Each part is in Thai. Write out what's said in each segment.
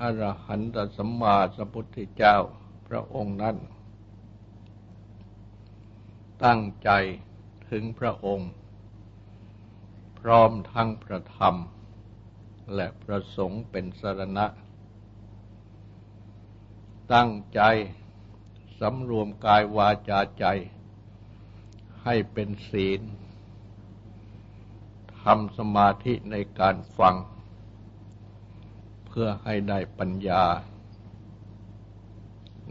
อรหันตสัมมาสัมพุทธเจ้าพระองค์นั้น ตั้งใจถึงพระองค์ พร้อมทั้งพระธรรม และพระสงฆ์เป็นสรณะ ตั้งใจสำรวมกายวาจาใจ ให้เป็นศีลทำสมาธิในการฟัง พื่อให้ได้ปัญญา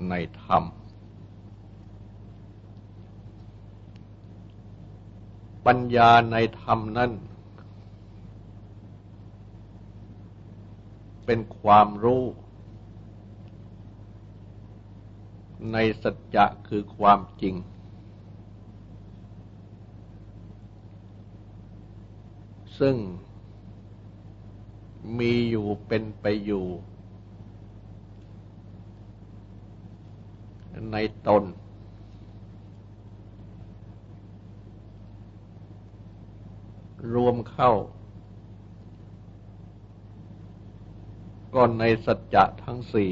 ในธรรม ปัญญาในธรรมนั้นเป็นความรู้ ในสัจจะคือความจริง ซึ่ง มีอยู่เป็นไปอยู่ ในตน รวมเข้า ก็ในสัจจะทั้งสี่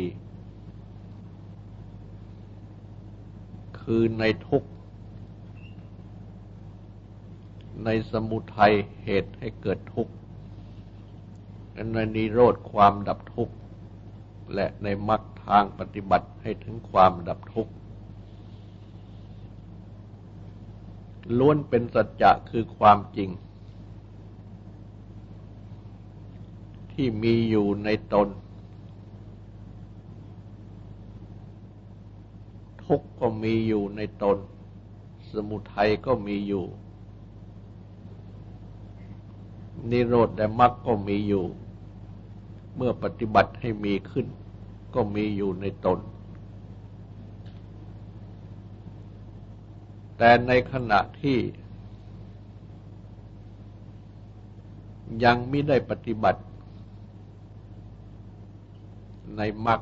คือในทุกในสมุทัยเหตุให้เกิดทุกข์ ในนิโรธความดับทุกข์ และในมรรคทางปฏิบัติให้ถึงความดับทุกข์ล้วนเป็นสัจจะคือความจริง ที่มีอยู่ในตน ทุกข์ก็มีอยู่ในตน สมุทัยก็มีอยู่ นิโรธและมรรคก็มีอยู่ เมื่อปฏิบัติให้มีขึ้น ก็มีอยู่ในตน แต่ในขณะที่ ยังไม่ได้ปฏิบัติ ในมรรค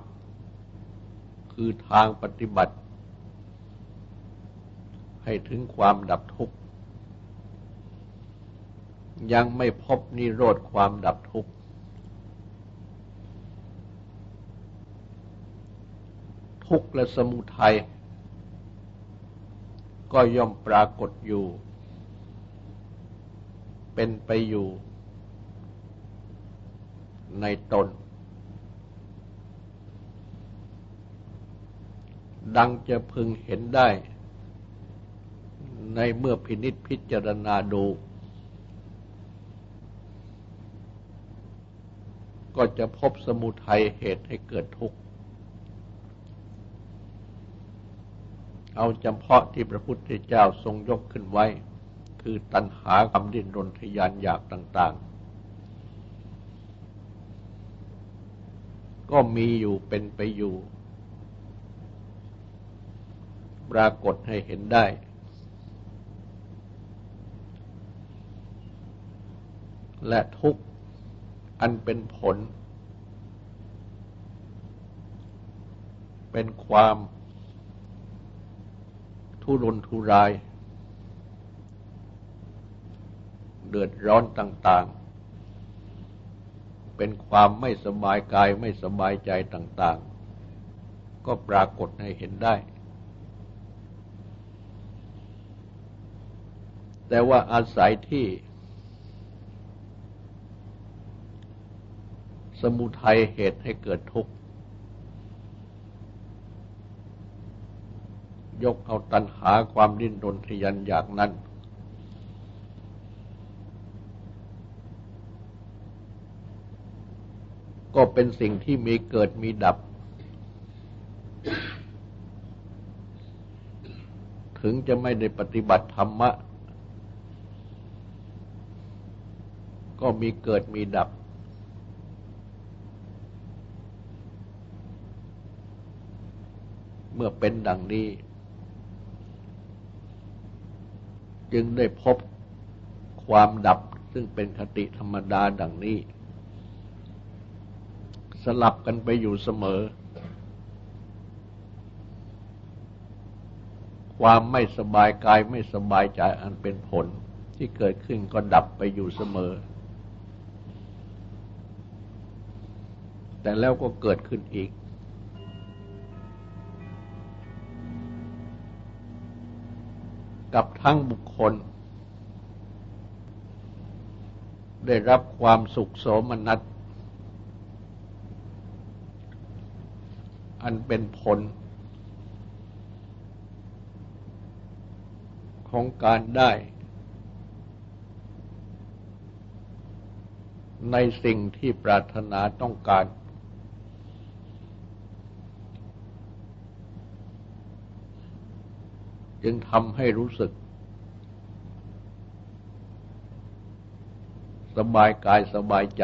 คือทางปฏิบัติ ให้ถึงความดับทุกข์ ยังไม่พบนิโรธความดับทุกข์ ทุกข์และสมุทัยก็ย่อมปรากฏอยู่ เป็นไปอยู่ ในตน ดังจะพึงเห็นได้ ในเมื่อพินิษพิจารณาดู ก็จะพบสมุทัยเหตุให้เกิดทุกข์ เอาจำเพาะที่พระพุทธเจ้าทรงยกขึ้นไว้ คือตัณหาความดิ้นรนทยานอยากต่าง ๆ ก็มีอยู่เป็นไปอยู่ ปรากฏให้เห็นได้และทุกข์อันเป็นผล เป็นความ ทุรนทุราย เดือดร้อนต่าง ๆ เป็นความไม่สบายกายไม่สบายใจต่าง ๆ ก็ปรากฏให้เห็นได้ แต่ว่าอาศัยที่ สมุทัยเหตุให้เกิดทุกข์ ยกเอาตัณหาความดิ้นรนทยันอยากนั้น ก็เป็นสิ่งที่มีเกิดมีดับ ถึงจะไม่ได้ปฏิบัติธรรมะ ก็มีเกิดมีดับเมื่อเป็นดังนี้ จึงได้พบความดับซึ่งเป็นคติธรรมดาดังนี้ สลับกันไปอยู่เสมอ ความไม่สบายกายไม่สบายใจอันเป็นผลที่เกิดขึ้นก็ดับไปอยู่เสมอ แต่แล้วก็เกิดขึ้นอีก กับทั้งบุคคล ได้รับความสุขโสมนัส อันเป็นผล ของการได้ ในสิ่งที่ปรารถนาต้องการ จึงทำให้รู้สึก สบายกายสบายใจ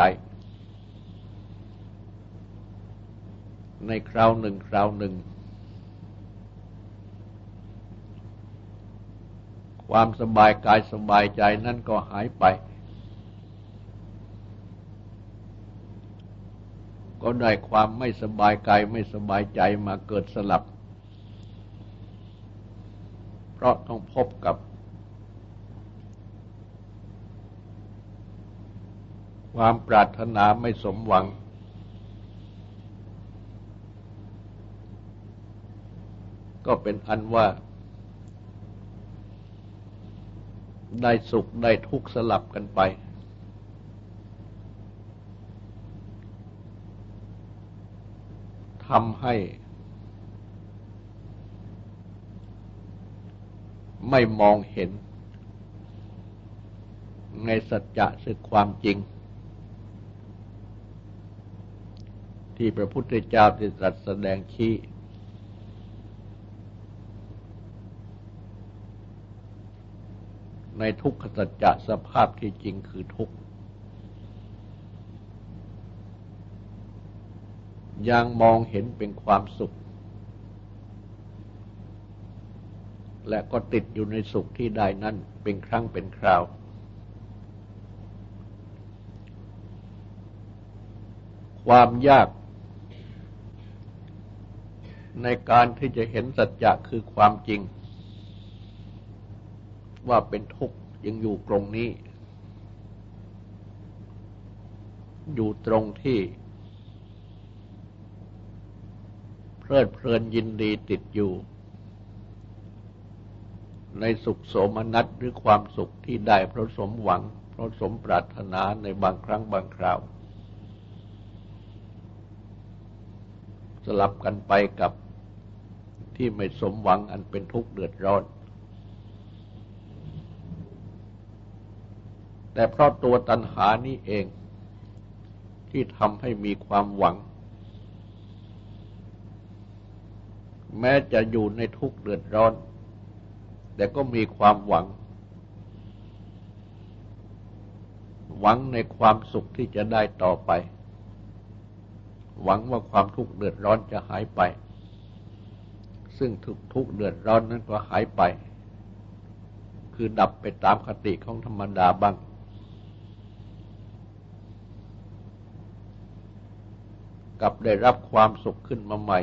ในคราวหนึ่งคราวหนึ่ง ความสบายกายสบายใจนั่นก็หายไป ก็ได้ความไม่สบายกายไม่สบายใจมาเกิดสลับ เพราะต้องพบกับความปรารถนาไม่สมหวัง ก็เป็นอันว่า ได้สุขได้ทุกข์สลับกันไป ทำให้ ไม่มองเห็น ในสัจจะสึกความจริง ที่พระพุทธเจ้าได้ตรัสแสดงชี้ในทุกขสัจจะสภาพที่จริงคือทุกข์ยังมองเห็นเป็นความสุข และก็ติดอยู่ในสุขที่ได้นั้นเป็นครั้งเป็นคราว ความยาก ในการที่จะเห็นสัจจะคือความจริง ว่าเป็นทุกข์ยังอยู่ตรงนี้ อยู่ตรงที่ เพลิดเพลินยินดีติดอยู่ ในสุขโสมนัสหรือความสุขที่ได้เพราะสมหวัง เพราะสมปรารถนาในบางครั้งบางคราว สลับกันไปกับที่ไม่สมหวังอันเป็นทุกข์เดือดร้อน แต่เพราะตัวตัณหานี้เองที่ทำให้มีความหวัง แม้จะอยู่ในทุกข์เดือดร้อน แต่ก็มีความหวัง หวังในความสุขที่จะได้ต่อไป หวังว่าความทุกข์เดือดร้อนจะหายไป ซึ่งทุกทุกเดือดร้อนนั้นก็หายไป คือดับไปตามคติของธรรมดาบ้างกับได้รับความสุขขึ้นมาใหม่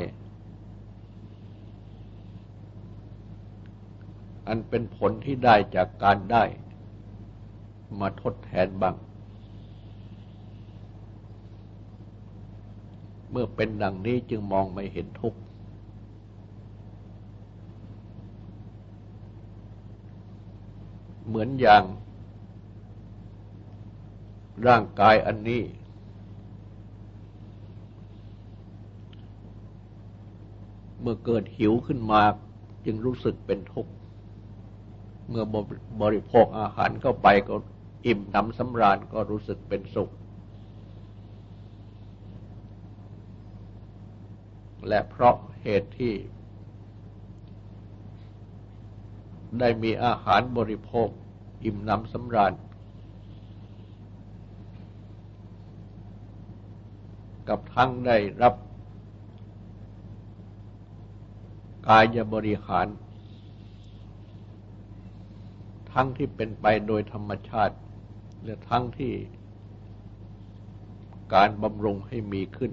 อันเป็นผลที่ได้จากการได้ มาทดแทนบ้าง เมื่อเป็นดังนี้จึงมองไม่เห็นทุกข์เหมือนอย่าง ร่างกายอันนี้ เมื่อเกิดหิวขึ้นมาจึงรู้สึกเป็นทุกข์ เมื่อบริโภคอาหารเข้าไปก็อิ่มหนำสำราญก็รู้สึกเป็นสุข และเพราะเหตุที่ ได้มีอาหารบริโภค อิ่มหนำสำราญ กับทั้งได้รับ กายบริหาร ทั้งที่เป็นไปโดยธรรมชาติ และทั้งที่การบำรุงให้มีขึ้น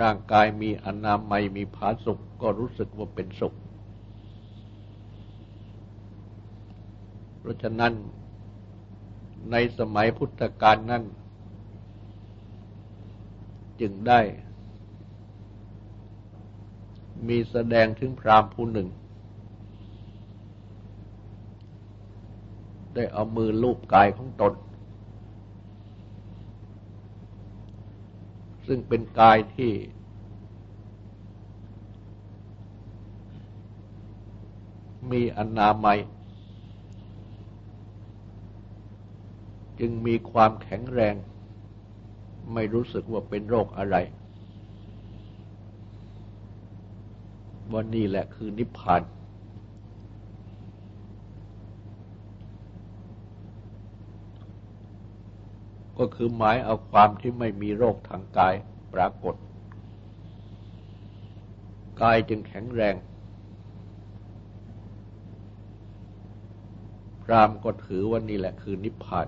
ร่างกายมีอนามัยมีผาสุขก็รู้สึกว่าเป็นสุข เพราะฉะนั้นในสมัยพุทธกาลนั้น จึงได้ มีแสดงถึงพรามผู้หนึ่ง ได้เอามือลูบกายของตน ซึ่งเป็นกายที่ มีอนามัย จึงมีความแข็งแรง ไม่รู้สึกว่าเป็นโรคอะไร ว่านี่แหละคือนิพพาน ก็คือหมายเอาความที่ไม่มีโรคทางกายปรากฏ กายจึงแข็งแรง พรามก็ถือว่านี่แหละคือนิพพาน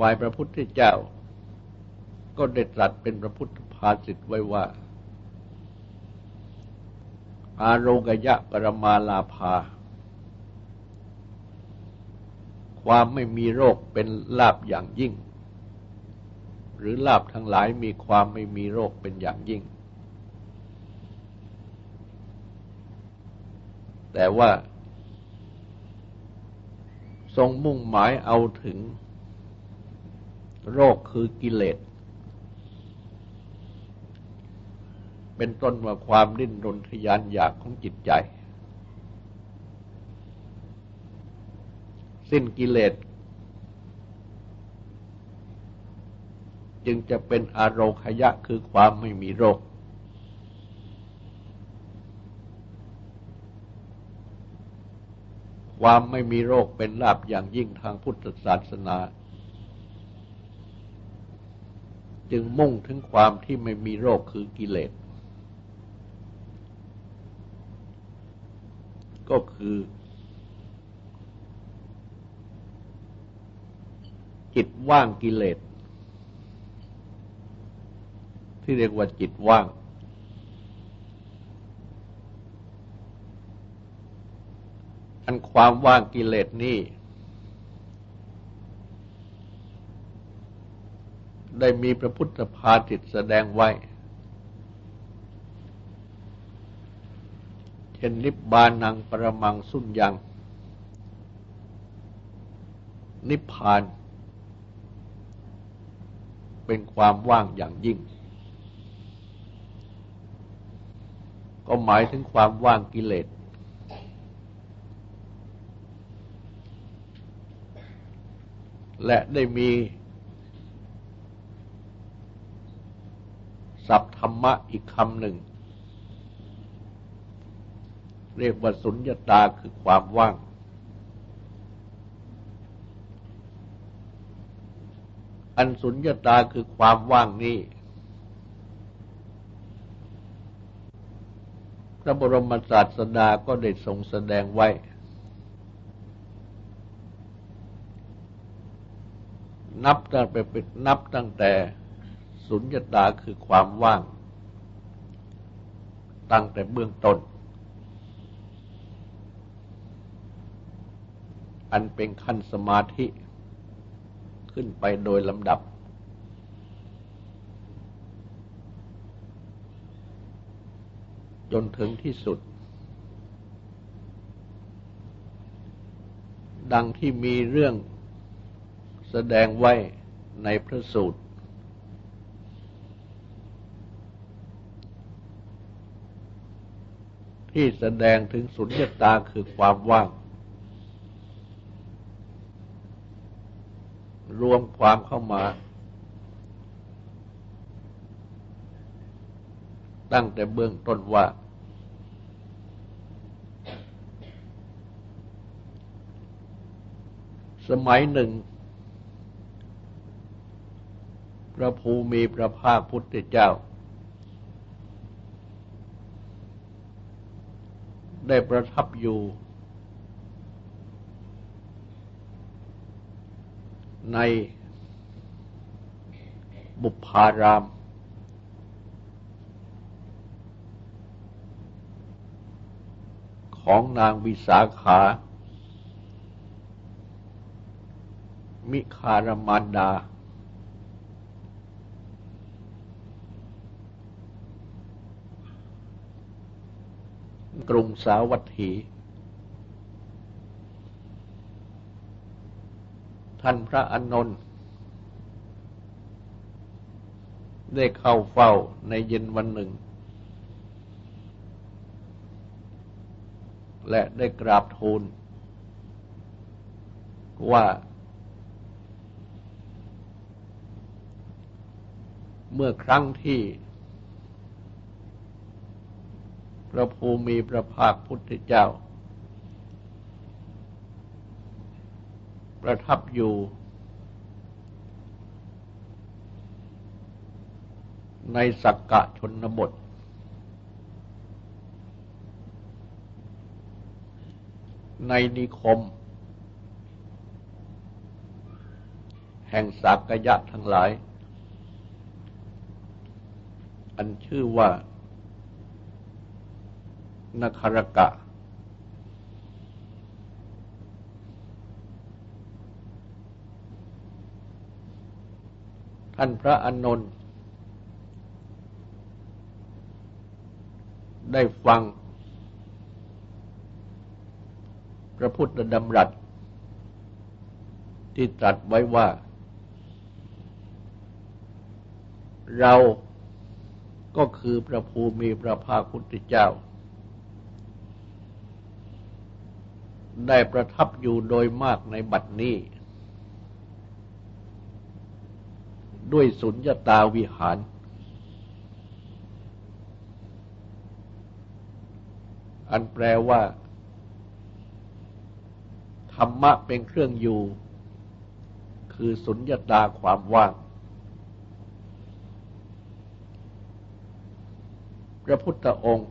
วายพระพุทธเจ้า ก็ได้ตรัสเป็นพระพุทธภาษิตไว้ว่า อาโรกยะปรมาลาภา ความไม่มีโรคเป็นลาบอย่างยิ่ง หรือลาบทั้งหลายมีความไม่มีโรคเป็นอย่างยิ่ง แต่ว่า ทรงมุ่งหมายเอาถึงโรคคือกิเลส เป็นต้นว่าความดิ้นรนทยานอยากของจิตใจ สิ้นกิเลสจึงจะเป็นอารคยะคือความไม่มีโรค ความไม่มีโรคเป็นลาบอย่างยิ่งทางพุทธศาสนา จึงมุ่งถึงความที่ไม่มีโรคคือกิเลส ก็คือ จิตว่างกิเลส ที่เรียกว่าจิตว่าง อันความว่างกิเลสนี้ได้มีพระพุทธภาสิตแสดงไว้ เช่นนิบานังประมังสุญยัง นิพพาน เป็นความว่างอย่างยิ่ง ก็หมายถึงความว่างกิเลส และได้มีศัพท์ธรรมะอีกคำหนึ่ง เรียกว่าสุญญตาคือความว่าง อันสุญญตาคือความว่างนี้ พระบรมศาสดาก็ได้ทรงแสดงไว้ นับตั้งไปนับตั้งแต่สุญญตาคือความว่าง ตั้งแต่เบื้องต้น อันเป็นขั้นสมาธิ ขึ้นไปโดยลำดับ จนถึงที่สุด ดังที่มีเรื่องแสดงไว้ในพระสูตร ที่แสดงถึงสุญญตาคือความว่าง วมความเข้ามา ตั้งแต่เบื้องต้นว่า สมัยหนึ่ง พระภูมิพระภาคพุทธเจ้า ได้ประทับอยู่ ในบุพาราม ของนางวิสาขา มิคารมานดา กรุงสาวัตถี ท่านพระอนนท์ได้เข้าเฝ้าในเย็นวันหนึ่ง และได้กราบทูล ว่า เมื่อครั้งที่ พระภูมิพระภาคพุทธเจ้า ประทับอยู่ ในสักกะชนบท ในนิคม แห่งสักยะทั้งหลาย อันชื่อว่านครกะ ท่านพระอานนท์ได้ฟัง พระพุทธดำรัส ที่ตรัสไว้ว่า เราก็คือพระภูมิพระภาคพุทธเจ้า ได้ประทับอยู่โดยมากในบัดนี้ ด้วยสุญญตาวิหาร อันแปลว่า ธรรมะเป็นเครื่องอยู่ คือสุญญตาความว่าง พระพุทธองค์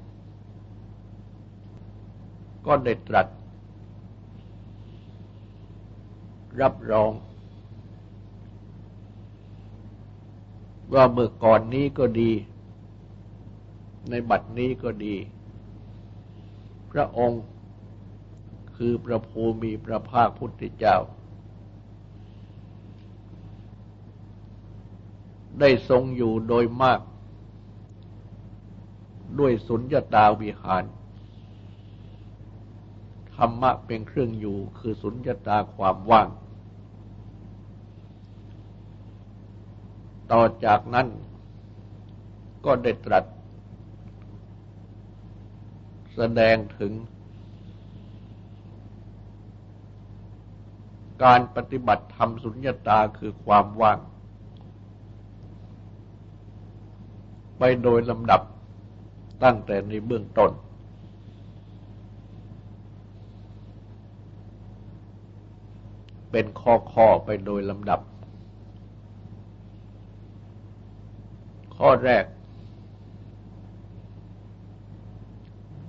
ก็ได้ตรัส รับรอง ว่าเมื่อก่อนนี้ก็ดี ในบัดนี้ก็ดี พระองค์คือพระภูมิพระภาคพุทธเจ้า ได้ทรงอยู่โดยมาก ด้วยสุญญตาวิหาร ธรรมะเป็นเครื่องอยู่คือสุญญตาความว่าง ต่อจากนั้นก็ได้ตรัส แสดงถึง การปฏิบัติธรรมสุญญตาคือความว่าง ไปโดยลำดับตั้งแต่ในเบื้องต้น เป็นข้อๆไปโดยลำดับ ข้อแรก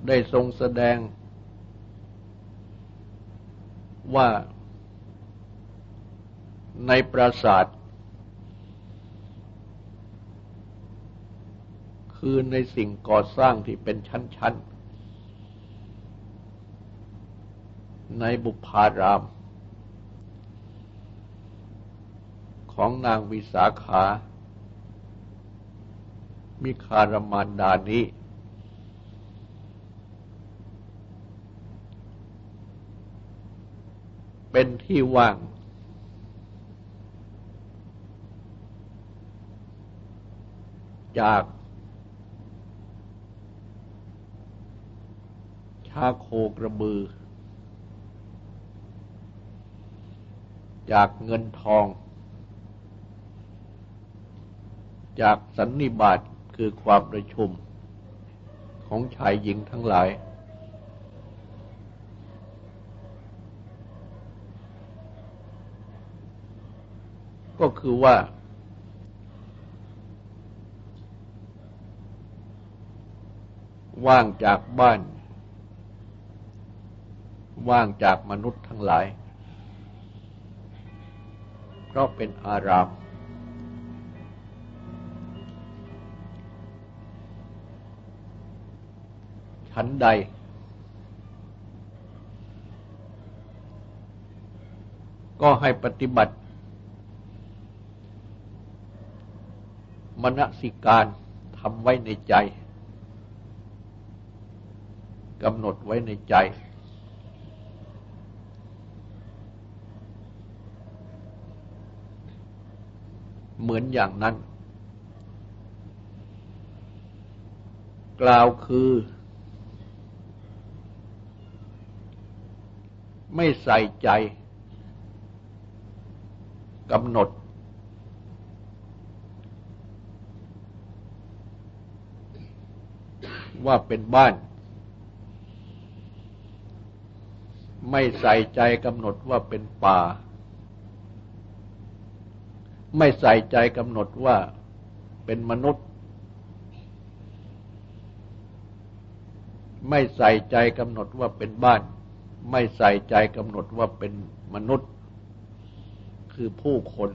ได้ทรงแสดงว่าในปราสาทคือในสิ่งก่อสร้างที่เป็นชั้น ๆ ในบุพาราม ของนางวิสาขา มิคารมานดานี้ เป็นที่ว่าง จากชาโคกระบือ จากเงินทอง จากสันนิบาต คือความประชุมของชายหญิงทั้งหลาย ก็คือว่า ว่างจากบ้าน ว่างจากมนุษย์ทั้งหลาย เพราะเป็นอารามเชั้นใด ก็ให้ปฏิบัติ มณสิการทำไว้ในใจกำหนดไว้ในใจ เหมือนอย่างนั้น กล่าวคือ ไม่ใส่ใจกำหนด ว่าเป็นบ้าน ไม่ใส่ใจกำหนดว่าเป็นป่า ไม่ใส่ใจกำหนดว่าเป็นมนุษย์ ไม่ใส่ใจกำหนดว่าเป็นบ้าน ไม่ใส่ใจกำหนดว่าเป็นมนุษย์ คือผู้คน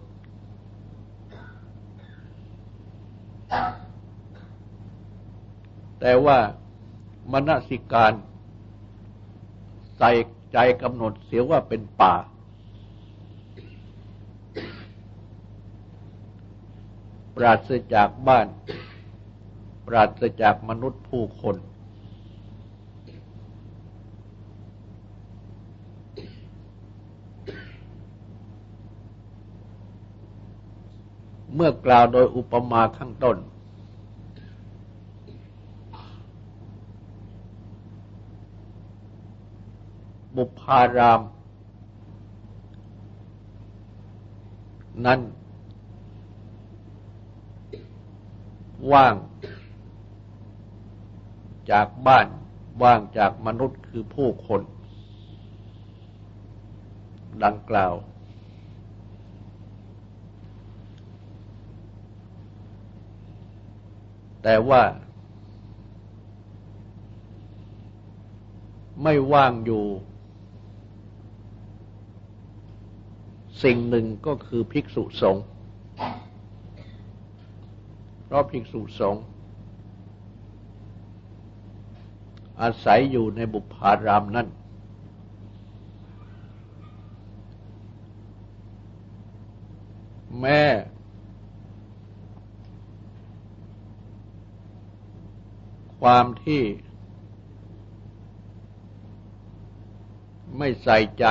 แต่ว่ามนสิการใส่ใจกำหนดเสียว่าเป็นป่า ปราศจากบ้าน ปราศจากมนุษย์ผู้คน เมื่อกล่าวโดยอุปมาข้างต้น บุพาราม นั้น ว่างจากบ้านว่างจากมนุษย์คือผู้คน ดังกล่าว แต่ว่าไม่ว่างอยู่ สิ่งหนึ่งก็คือภิกษุสงฆ์เพราะภิกษุสงฆ์อาศัยอยู่ในบุพารามนั้นแม่ ความที่ไม่ใส่ใจ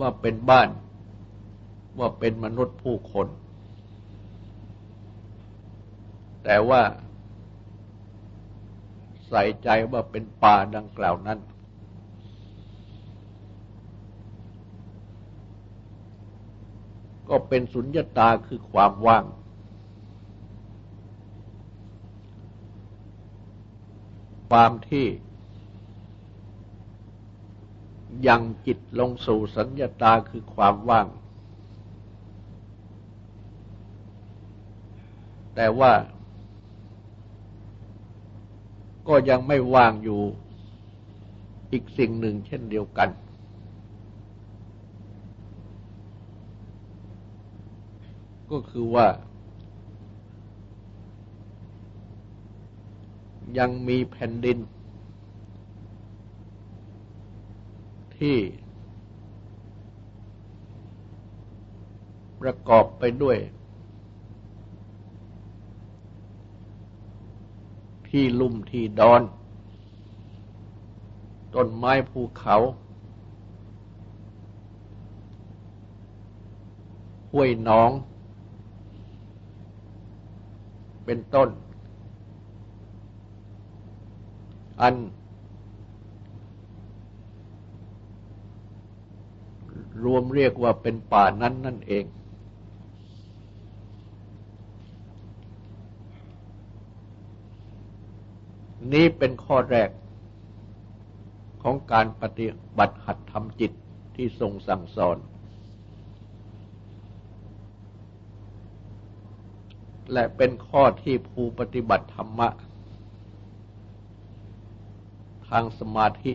ว่าเป็นบ้าน ว่าเป็นมนุษย์ผู้คน แต่ว่าใส่ใจว่าเป็นป่าดังกล่าวนั้น ก็เป็นสุญญตาคือความว่าง ความที่ยังจิตลงสู่สัญญาตาคือความว่าง แต่ว่าก็ยังไม่ว่างอยู่อีกสิ่งหนึ่งเช่นเดียวกัน ก็คือว่า ยังมีแผ่นดิน ที่ ประกอบไปด้วย ที่ลุ่มที่ดอน ต้นไม้ภูเขาห้วยหนอง เป็นต้น อัน รวมเรียกว่าเป็นป่านั้นนั่นเอง นี้เป็นข้อแรกของการปฏิบัติหัดทำจิตที่ทรงสั่งสอน และเป็นข้อที่ผู้ปฏิบัติธรรมะางสมาธิ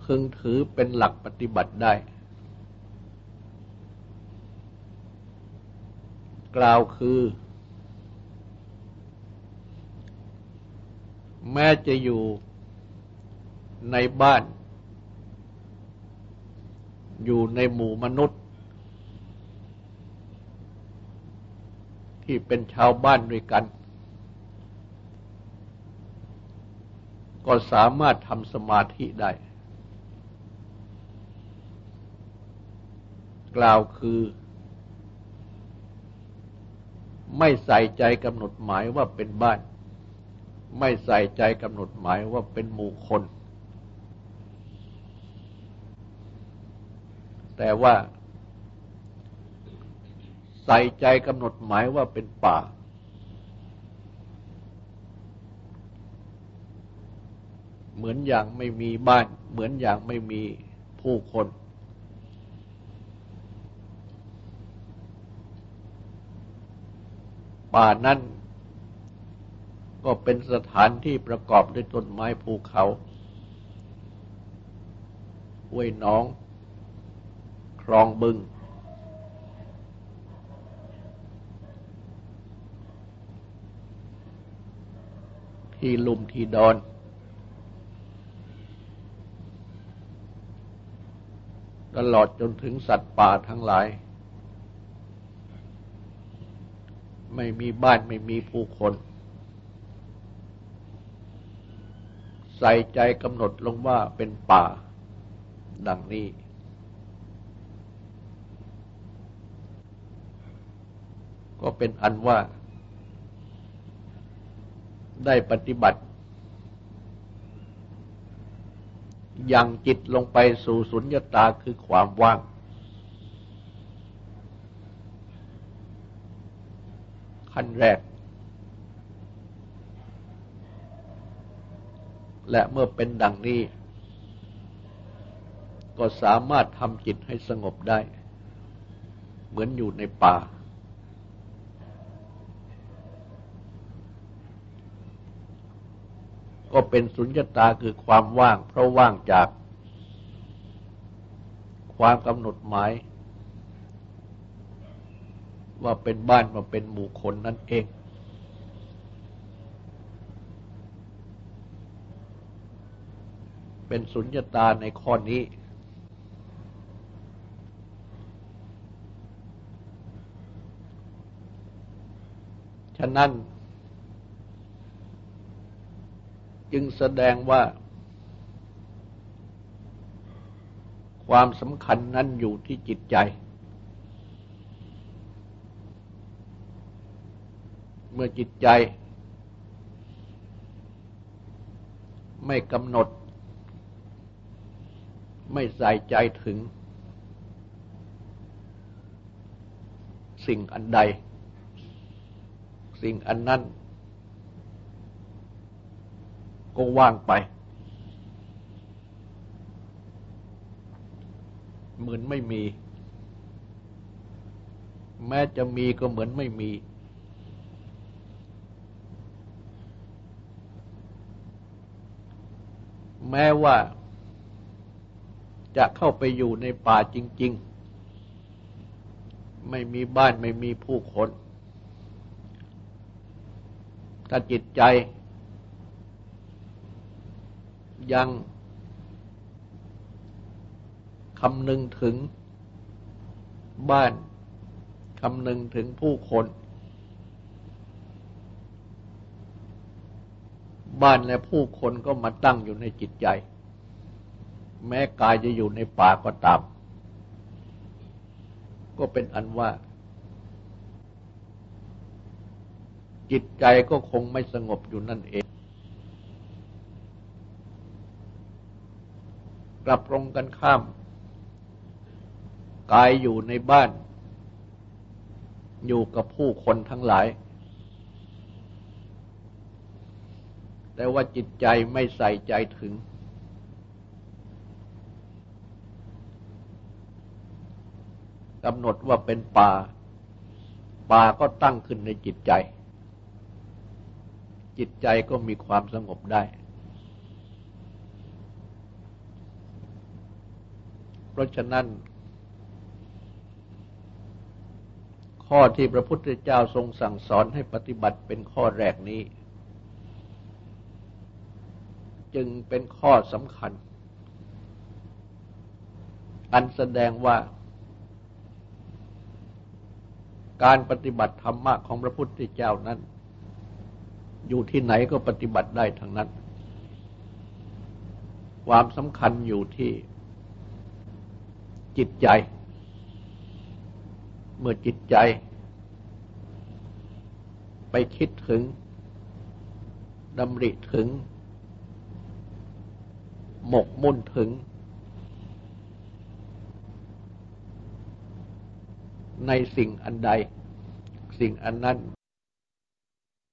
พึงถือเป็นหลักปฏิบัติได้ กล่าวคือ แม้จะอยู่ในบ้าน อยู่ในหมู่มนุษย์ ที่เป็นชาวบ้านด้วยกัน ก็สามารถทำสมาธิได้ กล่าวคือ ไม่ใส่ใจกำหนดหมายว่าเป็นบ้าน ไม่ใส่ใจกำหนดหมายว่าเป็นหมู่คน แต่ว่า ใส่ใจกำหนดหมายว่าเป็นป่า เหมือนอย่างไม่มีบ้าน เหมือนอย่างไม่มีผู้คน ป่านั้นก็เป็นสถานที่ประกอบด้วยต้นไม้ภูเขาห้วยน้อง คลองบึง ที่ลุมที่ดอน ตลอดจนถึงสัตว์ป่าทั้งหลาย ไม่มีบ้านไม่มีผู้คน ใส่ใจกำหนดลงว่าเป็นป่า ดังนี้ ก็เป็นอันว่าได้ปฏิบัติ ยังจิตลงไปสู่สุญญตาคือความว่าง ขั้นแรก และเมื่อเป็นดังนี้ ก็สามารถทำจิตให้สงบได้ เหมือนอยู่ในป่า ก็เป็นสุญญตาคือความว่าง เพราะว่างจาก ความกำหนดหมาย ว่าเป็นบ้านมาเป็นหมู่คนนั่นเอง เป็นสุญญตาในข้อนี้ฉะนั้น จึงแสดงว่า ความสำคัญนั้นอยู่ที่จิตใจ เมื่อจิตใจ ไม่กำหนด ไม่ใส่ใจถึง สิ่งอันใด สิ่งอันนั้น ก็ว่างไปเหมือนไม่มี แม้จะมีก็เหมือนไม่มี แม้ว่าจะเข้าไปอยู่ในป่าจริง ๆ ไม่มีบ้านไม่มีผู้คนถ้าจิตใจ ยังคำนึงถึงบ้านคำนึงถึงผู้คน บ้านและผู้คนก็มาตั้งอยู่ในจิตใจ แม้กายจะอยู่ในป่าก็ตาม ก็เป็นอันว่า จิตใจก็คงไม่สงบอยู่นั่นเอง กลับตรงกันข้าม กายอยู่ในบ้าน อยู่กับผู้คนทั้งหลาย แต่ว่าจิตใจไม่ใส่ใจถึง กำหนดว่าเป็นป่า ป่าก็ตั้งขึ้นในจิตใจ จิตใจก็มีความสงบได้ เพราะฉะนั้น ข้อที่พระพุทธเจ้าทรงสั่งสอนให้ปฏิบัติเป็นข้อแรกนี้ จึงเป็นข้อสำคัญ อันแสดงว่า การปฏิบัติธรรมะของพระพุทธเจ้านั้น อยู่ที่ไหนก็ปฏิบัติได้ทั้งนั้น ความสำคัญอยู่ที่ จิตใจ เมื่อจิตใจ ไปคิดถึงดำริถึง หมกมุ่นถึง ในสิ่งอันใด สิ่งอันนั้น